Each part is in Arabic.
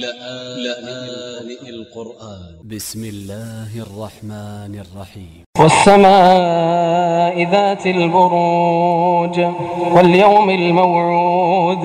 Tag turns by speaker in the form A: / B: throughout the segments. A: لآن القرآن ب س م الله الرحمن الرحيم والسماء ذات البروج واليوم الموعود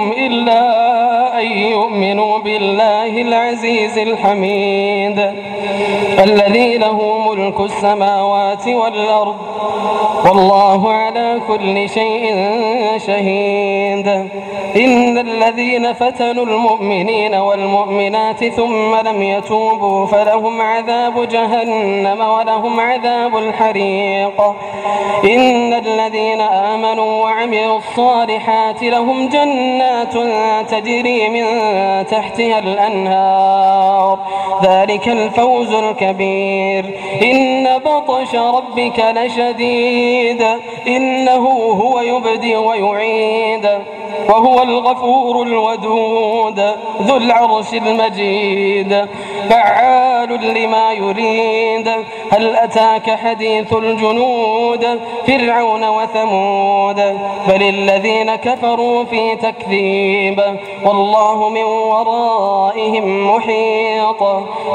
A: أن يؤمنوا بالله العزيز الحميد الذي له ملك السماوات والأرض والله على كل شيء شهيد إن الذين فتنوا المؤمنين والمؤمنات ثم لم يتوبوا فلهم عذاب جهنم ولهم عذاب الحريق إن الذين آمنوا وعملوا الصالحات لهم جنات تجري من تحتها الأنهار ذلك الفوز الكبير إن بطش ربك لشديد إنه هو يبدي ويعيد وهو الغفور الودود ذو العرش المجيد فعال لما يريد هل أتاك حديث الجنود فرعون وثمود بل الذين كفروا في تكذيب والله من ورائهم محيط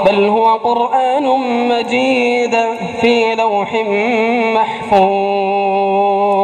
A: بل هو قرآن مجيد في لوح محفوظ